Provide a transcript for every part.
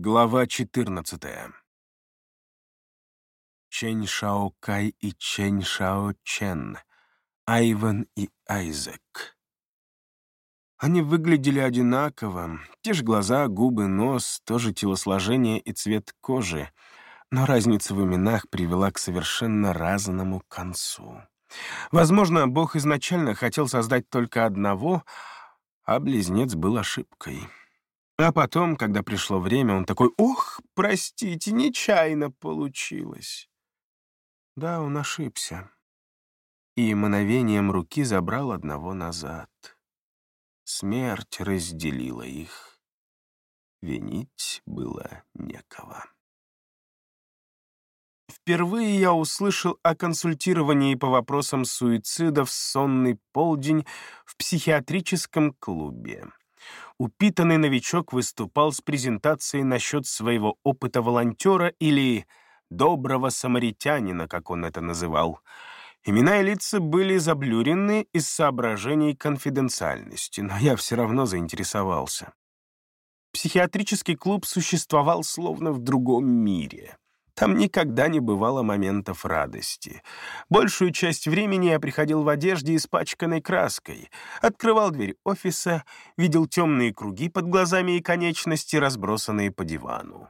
Глава 14. Чэнь Шао Кай и Чэнь Шао Чен, Айвен и Айзек. Они выглядели одинаково, те же глаза, губы, нос, тоже телосложение и цвет кожи, но разница в именах привела к совершенно разному концу. Возможно, Бог изначально хотел создать только одного, а близнец был ошибкой. А потом, когда пришло время, он такой, «Ох, простите, нечаянно получилось». Да, он ошибся. И мановением руки забрал одного назад. Смерть разделила их. Винить было некого. Впервые я услышал о консультировании по вопросам суицида в сонный полдень в психиатрическом клубе упитанный новичок выступал с презентацией насчет своего опыта волонтера или «доброго самаритянина», как он это называл. Имена и лица были заблюрены из соображений конфиденциальности, но я все равно заинтересовался. Психиатрический клуб существовал словно в другом мире. Там никогда не бывало моментов радости. Большую часть времени я приходил в одежде, испачканной краской, открывал дверь офиса, видел темные круги под глазами и конечности, разбросанные по дивану.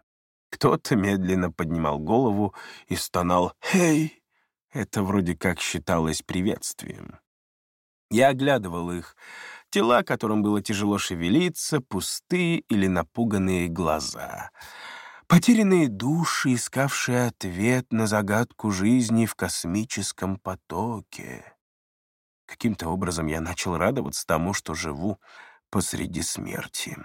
Кто-то медленно поднимал голову и стонал «Эй!». Это вроде как считалось приветствием. Я оглядывал их. Тела, которым было тяжело шевелиться, пустые или напуганные глаза — Потерянные души, искавшие ответ на загадку жизни в космическом потоке. Каким-то образом я начал радоваться тому, что живу посреди смерти.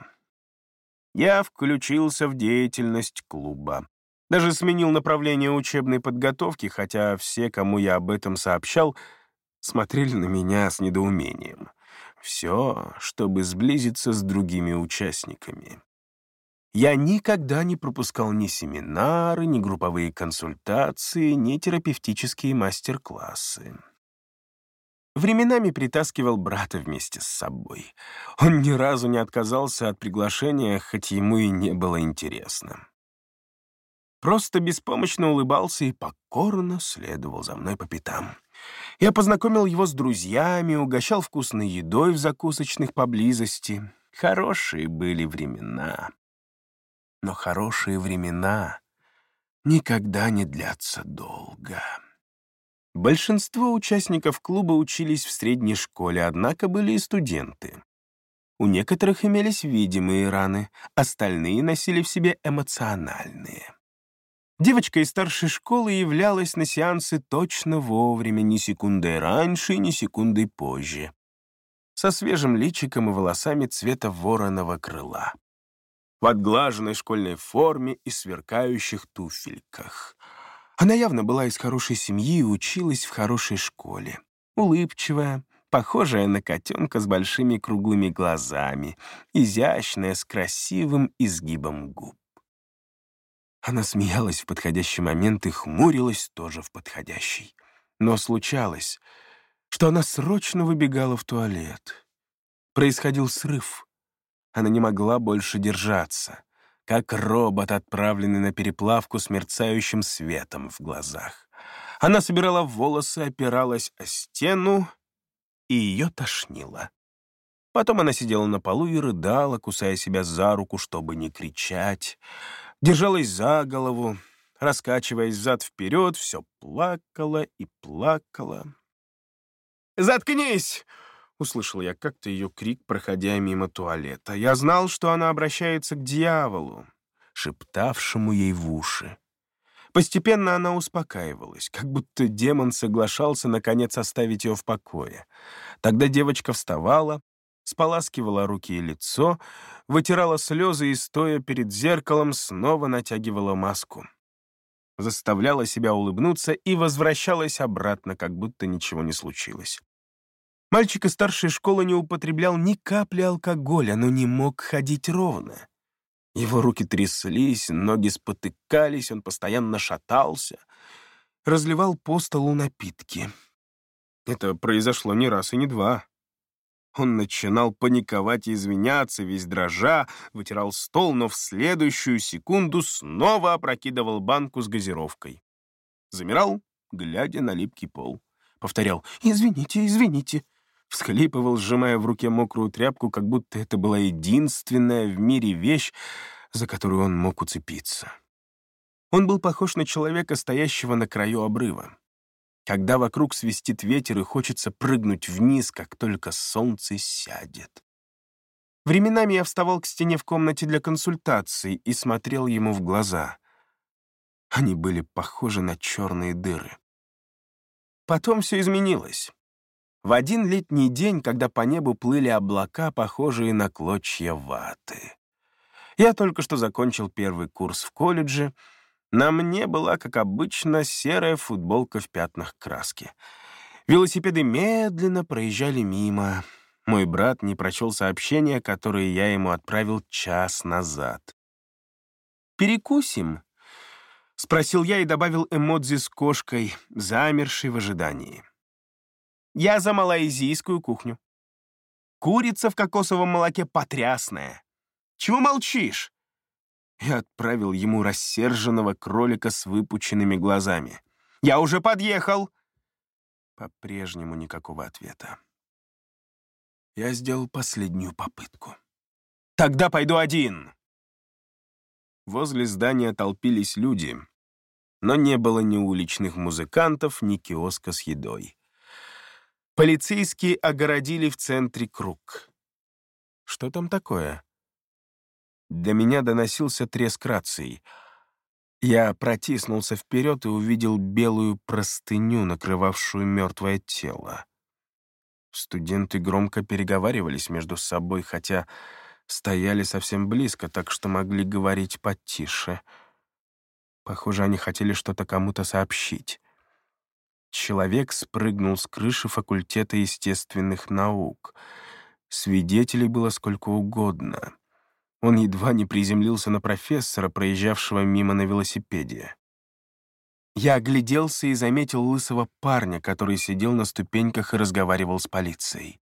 Я включился в деятельность клуба. Даже сменил направление учебной подготовки, хотя все, кому я об этом сообщал, смотрели на меня с недоумением. Все, чтобы сблизиться с другими участниками. Я никогда не пропускал ни семинары, ни групповые консультации, ни терапевтические мастер-классы. Временами притаскивал брата вместе с собой. Он ни разу не отказался от приглашения, хоть ему и не было интересно. Просто беспомощно улыбался и покорно следовал за мной по пятам. Я познакомил его с друзьями, угощал вкусной едой в закусочных поблизости. Хорошие были времена но хорошие времена никогда не длятся долго. Большинство участников клуба учились в средней школе, однако были и студенты. У некоторых имелись видимые раны, остальные носили в себе эмоциональные. Девочка из старшей школы являлась на сеансы точно вовремя, ни секундой раньше, ни секундой позже, со свежим личиком и волосами цвета вороного крыла в отглаженной школьной форме и сверкающих туфельках. Она явно была из хорошей семьи и училась в хорошей школе. Улыбчивая, похожая на котенка с большими круглыми глазами, изящная, с красивым изгибом губ. Она смеялась в подходящий момент и хмурилась тоже в подходящий. Но случалось, что она срочно выбегала в туалет. Происходил срыв. Она не могла больше держаться, как робот, отправленный на переплавку с мерцающим светом в глазах. Она собирала волосы, опиралась о стену, и ее тошнило. Потом она сидела на полу и рыдала, кусая себя за руку, чтобы не кричать. Держалась за голову, раскачиваясь взад-вперед, все плакала и плакала. «Заткнись!» Услышал я как-то ее крик, проходя мимо туалета. Я знал, что она обращается к дьяволу, шептавшему ей в уши. Постепенно она успокаивалась, как будто демон соглашался наконец оставить ее в покое. Тогда девочка вставала, споласкивала руки и лицо, вытирала слезы и, стоя перед зеркалом, снова натягивала маску. Заставляла себя улыбнуться и возвращалась обратно, как будто ничего не случилось. Мальчик из старшей школы не употреблял ни капли алкоголя, но не мог ходить ровно. Его руки тряслись, ноги спотыкались, он постоянно шатался, разливал по столу напитки. Это произошло не раз и не два. Он начинал паниковать и извиняться, весь дрожа, вытирал стол, но в следующую секунду снова опрокидывал банку с газировкой. Замирал, глядя на липкий пол. Повторял «Извините, извините». Всхлипывал, сжимая в руке мокрую тряпку, как будто это была единственная в мире вещь, за которую он мог уцепиться. Он был похож на человека, стоящего на краю обрыва когда вокруг свистит ветер и хочется прыгнуть вниз, как только солнце сядет. Временами я вставал к стене в комнате для консультаций и смотрел ему в глаза. Они были похожи на черные дыры. Потом все изменилось. В один летний день, когда по небу плыли облака, похожие на клочья ваты. Я только что закончил первый курс в колледже — на мне была, как обычно, серая футболка в пятнах краски. Велосипеды медленно проезжали мимо. Мой брат не прочел сообщение, которое я ему отправил час назад. «Перекусим?» — спросил я и добавил эмодзи с кошкой, замершей в ожидании. «Я за малайзийскую кухню. Курица в кокосовом молоке потрясная. Чего молчишь?» и отправил ему рассерженного кролика с выпученными глазами. «Я уже подъехал!» По-прежнему никакого ответа. Я сделал последнюю попытку. «Тогда пойду один!» Возле здания толпились люди, но не было ни уличных музыкантов, ни киоска с едой. Полицейские огородили в центре круг. Что там такое? До меня доносился треск рации. Я протиснулся вперед и увидел белую простыню, накрывавшую мертвое тело. Студенты громко переговаривались между собой, хотя стояли совсем близко, так что могли говорить потише. Похоже, они хотели что-то кому-то сообщить. Человек спрыгнул с крыши факультета естественных наук. Свидетелей было сколько угодно. Он едва не приземлился на профессора, проезжавшего мимо на велосипеде. Я огляделся и заметил лысого парня, который сидел на ступеньках и разговаривал с полицией.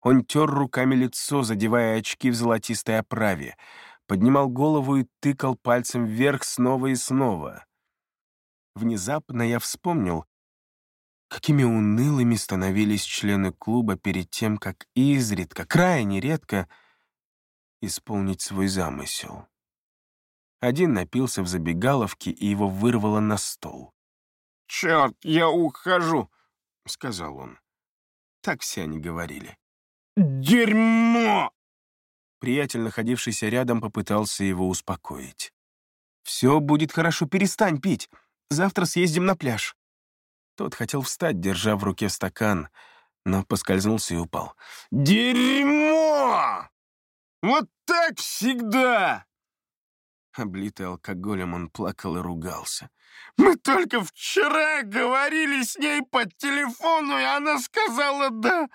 Он тер руками лицо, задевая очки в золотистой оправе, поднимал голову и тыкал пальцем вверх снова и снова. Внезапно я вспомнил, какими унылыми становились члены клуба перед тем, как изредка, крайне редко, исполнить свой замысел. Один напился в забегаловке, и его вырвало на стол. «Черт, я ухожу!» — сказал он. Так все они говорили. «Дерьмо!» Приятель, находившийся рядом, попытался его успокоить. «Все будет хорошо, перестань пить. Завтра съездим на пляж». Тот хотел встать, держа в руке стакан, но поскользнулся и упал. «Дерьмо!» Вот так всегда!» Облитый алкоголем, он плакал и ругался. «Мы только вчера говорили с ней по телефону, и она сказала «да».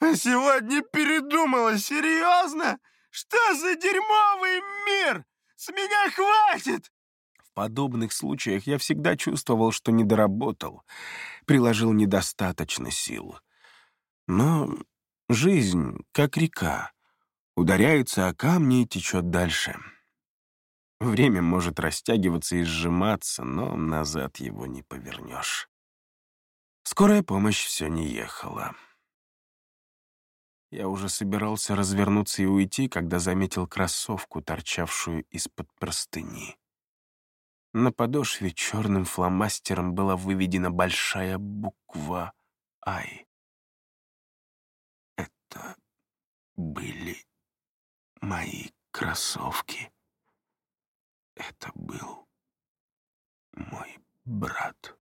А сегодня передумала. Серьезно? Что за дерьмовый мир? С меня хватит!» Подобных случаях я всегда чувствовал, что не доработал, приложил недостаточно сил. Но жизнь как река ударяется о камни и течет дальше. Время может растягиваться и сжиматься, но назад его не повернешь. Скорая помощь все не ехала. Я уже собирался развернуться и уйти, когда заметил кроссовку, торчавшую из-под простыни. На подошве черным фломастером была выведена большая буква «Ай». Это были мои кроссовки. Это был мой брат.